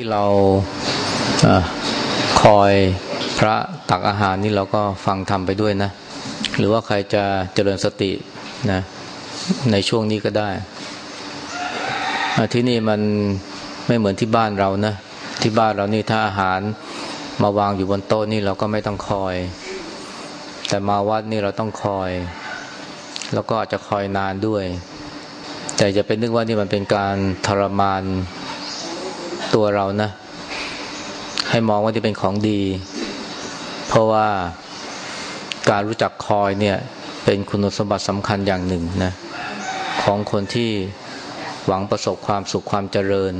ที่เราอคอยพระตักอาหารนี่เราก็ฟังทำไปด้วยนะ หรือว่าใครจะเจริญสตินะในช่วงนี้ก็ได้ ที่นี่มันไม่เหมือนที่บ้านเรานะ ที่บ้านเรานี่ถ้าอาหารมาวางอยู่บนโต๊ะนี่เราก็ไม่ต้องคอย แต่มาวัดนี่เราต้องคอย แล้วก็อาจจะคอยนานด้วย แต่จะเป็นนึกว่านี่มันเป็นการทรมาน ตัวเรานะ ให้มองว่าที่เป็นของดี เพราะว่าการรู้จักคอยเนี่ย เป็นคุณสมบัติสำคัญอย่างหนึ่งนะของคนที่หวังประสบความสุขความเจริญ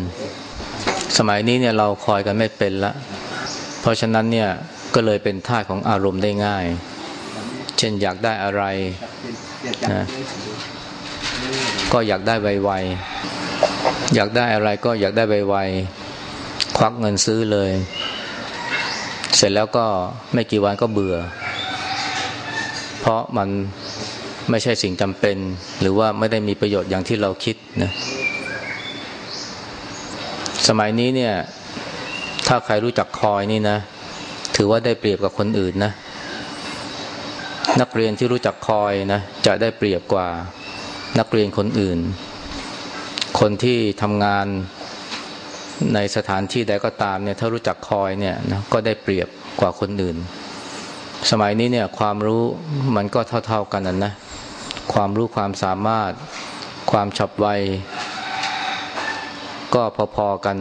สมัยนี้เนี่ยเราคอยกันไม่เป็นละ เพราะฉะนั้นเนี่ยก็เลยเป็นท่าของอารมณ์ได้ง่าย เช่นอยากได้อะไรนะก็อยากได้ไวๆอยากได้อะไรก็อยากได้ไวๆ ควักเงินซื้อเลย เสร็จแล้วก็ไม่กี่วันก็เบื่อ เพราะมันไม่ใช่สิ่งจำเป็น หรือว่าไม่ได้มีประโยชน์อย่างที่เราคิดนะสมัยนี้เนี่ย ถ้าใครรู้จักคอยนี่นะ ถือว่าได้เปรียบกับคนอื่นนะนักเรียนที่รู้จักคอยนะจะได้เปรียบกว่านักเรียนคนอื่น คนที่ทำงาน ในสถานที่ใดก็ตามเนี่ยถ้ารู้จักคอยเนี่ยนะก็ได้เปรียบกว่าคนอื่น สมัยนี้เนี่ยความรู้มันก็เท่า ๆกันนั่นะความรู้ความสามารถ ความฉับไวก็พอๆกัน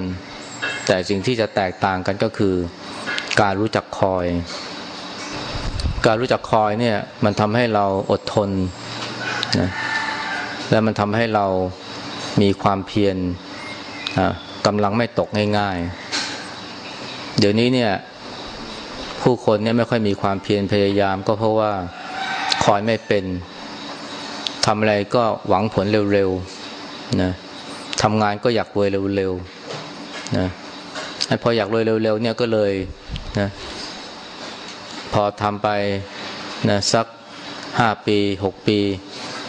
แต่สิ่งที่จะแตกต่างกันก็คือ การรู้จักคอย การรู้จักคอยเนี่ยมันทำให้เราอดทนนะและมันทำให้เรามีความเพียร กำลังไม่ตกง่ายๆ เดี๋ยวนี้เนี่ย ผู้คนเนี่ยไม่ค่อยมีความเพียรพยายาม ก็เพราะว่าคอยไม่เป็นทำอะไรก็หวังผลเร็วๆนะทำงานก็อยากรวยเร็วๆนะพออยากรวยเร็วๆเนี่ยก็เลยนะพอทำไปนะสักห้าปีหกปี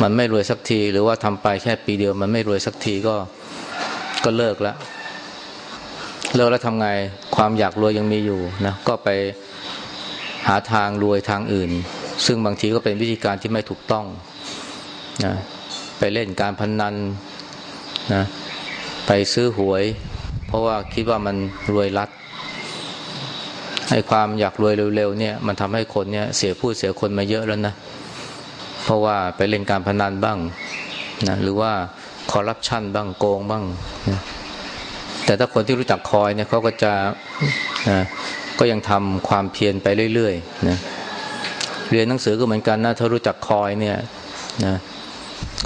มันไม่รวยสักที หรือว่าทำไปแค่ปีเดียว มันไม่รวยสักทีก็ก็เลิกแล้ว เลิกแล้วทำไงความอยากรวยยังมีอยู่นะก็ไปหาทางรวยทางอื่น ซึ่งบางทีก็เป็นวิธีการที่ไม่ถูกต้องนะไปเล่นการพนนันนะไปซื้อหวย เพราะว่าคิดว่ามันรวยรัดให้ความอยากรวยเร็วๆเนี่ยมันทำให้คนเนี่ยเสียผู้เสียคนมาเยอะแล้วนะเพราะว่าไปเล่นการพนันบ้างนะหรือว่าคอร์รัปชันบ้างโกงบ้างนะ แต่ถ้าคนที่รู้จักคอยเนี่ยเขาก็จะนะก็ยังทำความเพียรไปเรื่อยๆนะเรียนหนังสือก็เหมือนกันนะถ้ารู้จักคอยเนี่ยนะ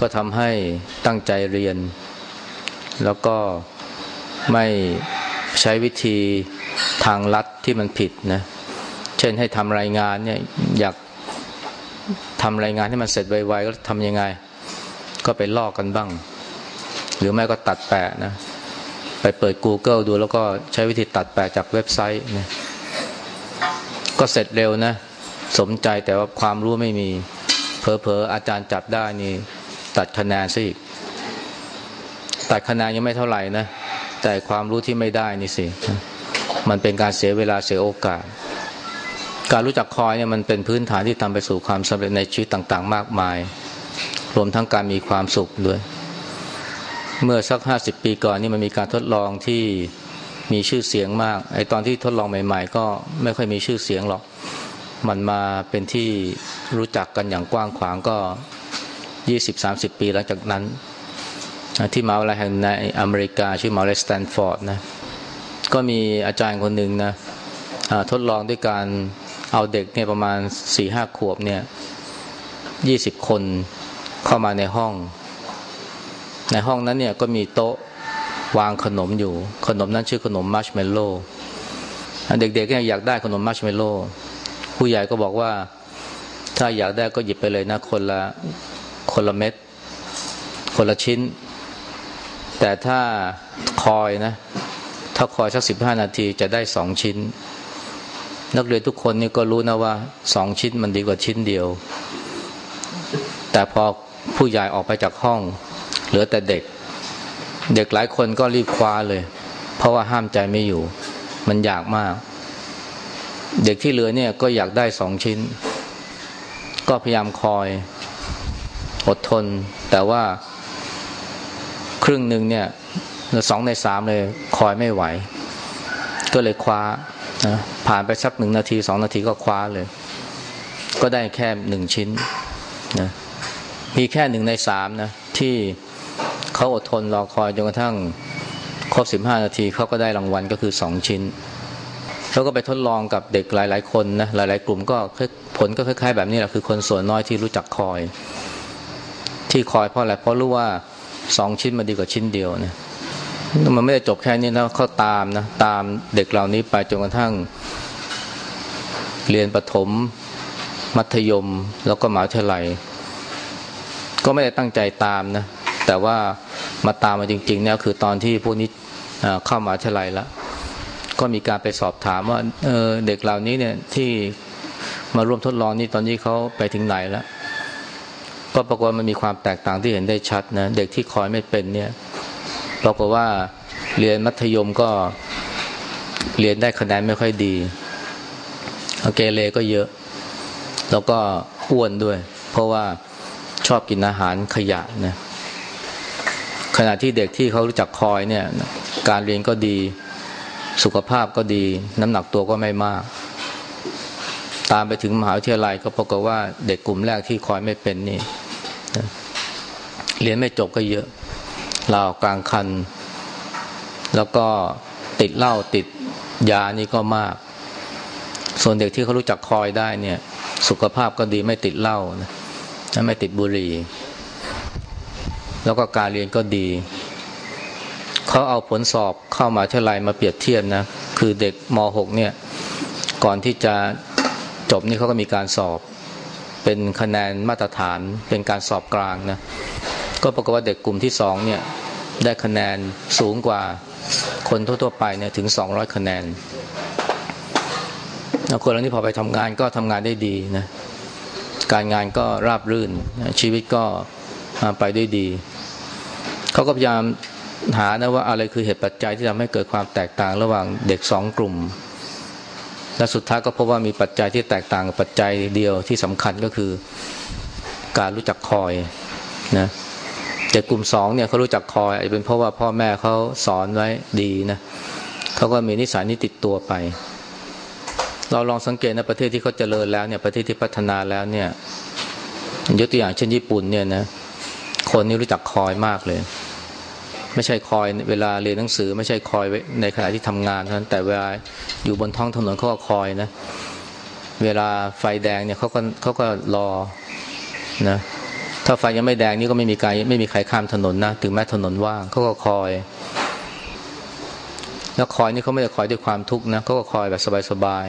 ก็ทำให้ตั้งใจเรียน แล้วก็ไม่ใช้วิธีทางลัดที่มันผิดนะเช่นให้ทำรายงานเนี่ยอยากทำรายงานให้มันเสร็จไวๆก็ทำยังไง ก็ไปลอกกันบ้าง หรือไม่ก็ตัดแปะนะ ไปเปิด Google ดูแล้วก็ใช้วิธีตัดแปะจากเว็บไซต์นะก็เสร็จเร็วนะ สมใจแต่ว่าความรู้ไม่มีเพอเพออาจารย์จับได้นี่ตัดคะแนนซะอีกตัดคะแนนยังไม่เท่าไหร่นะแต่ความรู้ที่ไม่ได้นี่สิ มันเป็นการเสียเวลาเสียโอกาส การรู้จักคอยเนี่ยมันเป็นพื้นฐานที่ทำไปสู่ความสำเร็จในชีวิตต่าง ๆ มากมาย รวมทั้งการมีความสุขด้วย เมื่อสักห้าสิบปีก่อนนี่มันมีการทดลองที่มีชื่อเสียงมาก ไอตอนที่ทดลองใหม่ ๆ ก็ไม่ค่อยมีชื่อเสียงหรอก มันมาเป็นที่รู้จักกันอย่างกว้างขวางก็ยี่สิบสามสิบปีหลังจากนั้น ที่มหาวิทยาลัยแห่งในอเมริกาชื่อมหาวิทยาลัยสแตนฟอร์ดนะ ก็มีอาจารย์คนหนึ่งนะทดลองด้วยการเอาเด็กเนี่ยประมาณสี่ห้าขวบเนี่ยยี่สิบคนเข้ามาในห้อง ในห้องนั้นเนี่ยก็มีโต๊ะวางขนมอยู่ ขนมนั้นชื่อขนมมัชเมลโล่เด็กๆก็อยากได้ขนมมัชเมลโล่ผู้ใหญ่ก็บอกว่าถ้าอยากได้ก็หยิบไปเลยนะคนละคนละเม็ด คนละชิ้น แต่ถ้าคอยนะ ถ้าคอยสักสิบห้านาทีจะได้สองชิ้น นักเรียนทุกคนนี่ก็รู้นะว่าสองชิ้นมันดีกว่าชิ้นเดียว แต่พอผู้ใหญ่ออกไปจากห้อง เหลือแต่เด็ก เด็กหลายคนก็รีบคว้าเลย เพราะว่าห้ามใจไม่อยู่ มันอยากมาก เด็กที่เหลือเนี่ยก็อยากได้สองชิ้น ก็พยายามคอยอดทน แต่ว่าครึ่งหนึ่งเนี่ยสองในสามเลยคอยไม่ไหว ก็เลยคว้านะผ่านไปสักหนึ่งนาทีสองนาทีก็คว้าเลย ก็ได้แค่หนึ่งชิ้นนะมีแค่หนึ่งในสามนะที่ เขาอดทนรอคอยจนกระทั่งครบสิบห้านาทีเขาก็ได้รางวัลก็คือสองชิ้นเขาก็ไปทดลองกับเด็กหลาย ๆ คนนะหลาย ๆ กลุ่มก็ผลก็คล้าย ๆ แบบนี้แหละคือคนส่วนน้อยที่รู้จักคอย ที่คอยเพราะอะไรเพราะรู้ว่าสองชิ้นมันดีกว่าชิ้นเดียวนะมันไม่ได้จบแค่นี้นะเขาตามนะตามเด็กเหล่านี้ไปจนกระทั่ง เรียนประถม มัธยม แล้วก็มหาวิทยาลัยก็ไม่ได้ตั้งใจตามนะ แต่ว่ามาตามมาจริงๆเนี่ยคือตอนที่พวกนี้เข้ามาวิทยาลัยแล้วก็มีการไปสอบถามว่าเเด็กเหล่านี้เนี่ยที่มาร่วมทดลองนี่ตอนนี้เขาไปถึงไหนแล้วก็ปรากฏมันมีความแตกต่างที่เห็นได้ชัดนะเด็กที่คอยไม่เป็นเนี่ยปรากฏว่าเรียนมัธยมก็เรียนได้คะแนนไม่ค่อยดีเกเรก็เยอะ แล้วก็อ้วนด้วย เพราะว่าชอบกินอาหารขยะนะ ขณะที่เด็กที่เขารู้จักคอยเนี่ยการเรียนก็ดี สุขภาพก็ดี น้ำหนักตัวก็ไม่มาก ตามไปถึงมหาวิทยาลัยก็ปรากฏว่าเด็กกลุ่มแรกที่คอยไม่เป็นนี่เรียนไม่จบก็เยอะลาวกลางคัน แล้วก็ติดเหล้าติดยานี่ก็มาก ส่วนเด็กที่เขารู้จักคอยได้เนี่ย สุขภาพก็ดีไม่ติดเหล้านะไม่ติดบุหรี่ แล้วก็การเรียนก็ดี เขาเอาผลสอบเข้ามาเท่าไรมาเปรียบเทียบนะ คือเด็กม .6 เนี่ย ก่อนที่จะจบนี่เขาก็มีการสอบ เป็นคะแนนมาตรฐาน เป็นการสอบกลางนะ ก็ปรากฏว่าเด็กกลุ่มที่สองเนี่ย ได้คะแนนสูงกว่าคนทั่วๆไปเนี่ยถึงสองร้อยคะแนนแล้วคนเหล่านี้พอไปทำงานก็ทำงานได้ดีนะ การงานก็ราบรื่น ชีวิตก็ไปได้ดี เขาก็พยายามหานะว่าอะไรคือเหตุปัจจัยที่ทำให้เกิดความแตกต่างระหว่างเด็กสองกลุ่ม และสุดท้ายก็พบว่ามีปัจจัยที่แตกต่างกับปัจจัยเดียวที่สำคัญก็คือการรู้จักคอยนะแต่กลุ่มสองเนี่ยเขารู้จักคอยอาจจะเป็นเพราะว่าพ่อแม่เขาสอนไว้ดีนะเขาก็มีนิสัยนี้ติดตัวไป เราลองสังเกตนะประเทศที่เขาเจริญแล้วเนี่ยประเทศที่พัฒนาแล้วเนี่ยยกตัวอย่างเช่นญี่ปุ่นเนี่ยนะคนนี้รู้จักคอยมากเลย ไม่ใช่คอยเวลาเรียนหนังสือ ไม่ใช่คอยในขณะที่ทำงานเท่านั้นแต่เวลาอยู่บนท้องถนนเขาก็คอยนะ เวลาไฟแดงเนี่ยเขาก็เขาก็รอนะถ้าไฟยังไม่แดงนี่ก็ไม่มีใครไม่มีใครข้ามถนนนะถึงแม้ถนนว่างเขาก็คอย แล้วคอยนี่เขาไม่ได้คอยด้วยความทุกข์นะเขาก็คอยแบบสบาย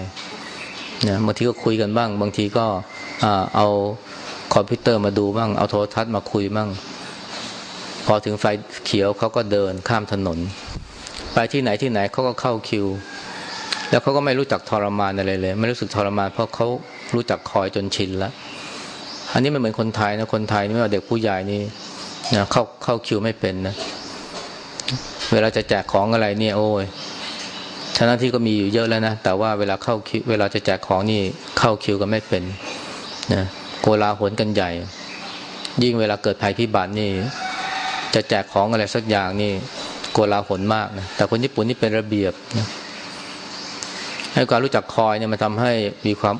ๆนะบางทีก็คุยกันบ้าง บางทีก็เอาคอมพิวเตอร์มาดูบ้างเอาโทรทัศน์มาคุยบ้าง พอถึงไฟเขียวเขาก็เดินข้ามถนน ไปที่ไหนที่ไหนเขาก็เข้าคิว แล้วเขาก็ไม่รู้จักทรมานอะไรเลย ไม่รู้สึกทรมานเพราะเขารู้จักคอยจนชินแล้วอันนี้มันเหมือนคนไทยนะคนไทยนี่ว่าเด็กผู้ใหญ่นี่นะเข้าเข้าคิวไม่เป็นนะเวลาจะแจกของอะไรเนี่ยโอ้ยฉะนั้นที่ก็มีอยู่เยอะแล้วนะแต่ว่าเวลาเข้าคิวเวลาจะแจกของนี่เข้าคิวก็ไม่เป็นนะโกลาหลกันใหญ่ ยิ่งเวลาเกิดภัยพิบัตินี่ จะแจกของอะไรสักอย่างนี่โกลาหลมากนะแต่คนญี่ปุ่นนี่เป็นระเบียบนะให้การรู้จักคอยเนี่ยมันทำให้มีความ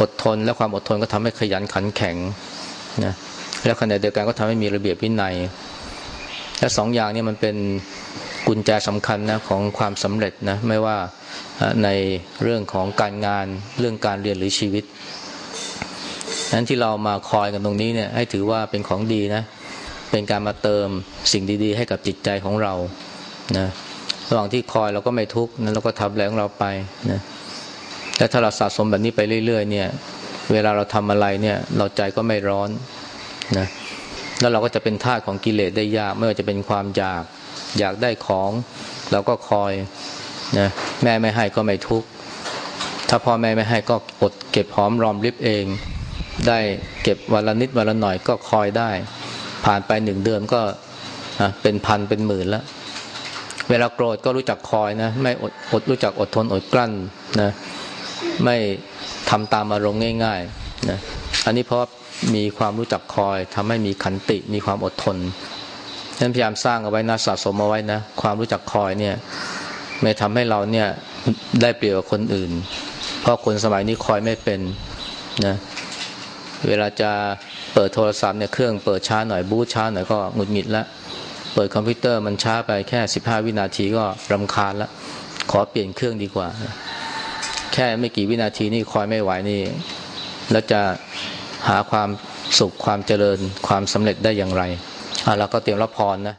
อดทน และความอดทนก็ทำให้ขยันขันแข็งนะและขณะเดียวกันก็ทำให้มีระเบียบวินัยและสองอย่างนี้มันเป็นกุญแจสำคัญนะของความสำเร็จนะไม่ว่าในเรื่องของการงานเรื่องการเรียนหรือชีวิตนั้นที่เรามาคอยกันตรงนี้เนี่ยให้ถือว่าเป็นของดีนะ เป็นการมาเติมสิ่งดีๆ ให้กับจิตใจของเรานะระหว่างที่คอยเราก็ไม่ทุกข์นะเราก็ทำแรงเราไปนะและถ้าเราสะสมแบบนี้ไปเรื่อย ๆ เนี่ย เวลาเราทำอะไรเนี่ย เราใจก็ไม่ร้อนนะแล้วเราก็จะเป็นทาสของกิเลสได้ยาก ไม่ว่าจะเป็นความอยาก อยากได้ของ เราก็คอยนะแม่ไม่ให้ก็ไม่ทุกข์ถ้าพ่อแม่ไม่ให้ก็อดเก็บหอมรอมริบเอง ได้เก็บวันละนิดวันละหน่อยก็คอยได้ ผ่านไปหนึ่งเดือนก็เป็นพันเป็นหมื่นแล้ว เวลาโกรธก็รู้จักคอยนะ ไม่อดอดรู้จักอดทนอดกลั้นนะ ไม่ทำตามอารมณ์ง่ายๆนะอันนี้เพราะมีความรู้จักคอยทำให้มีขันติมีความอดทนฉะนั้นพยายามสร้างเอาไว้นะสะสมเอาไว้นะ ความรู้จักคอยเนี่ยไม่ทำให้เราเนี่ยได้เปรียบกับคนอื่น เพราะคนสมัยนี้คอยไม่เป็นนะ เวลาจะเปิดโทรศัพท์เนี่ยเครื่องเปิดช้าหน่อยบูช้าหน่อยก็หงุดหงิดแล้วเปิดคอมพิวเตอร์มันช้าไปแค่ 15 วินาทีก็รำคาญแล้วขอเปลี่ยนเครื่องดีกว่า แค่ไม่กี่วินาทีนี่คอยไม่ไหวนี่ แล้วจะหาความสุขความเจริญความสำเร็จได้อย่างไรอะเราก็เตรียมรับพรนะ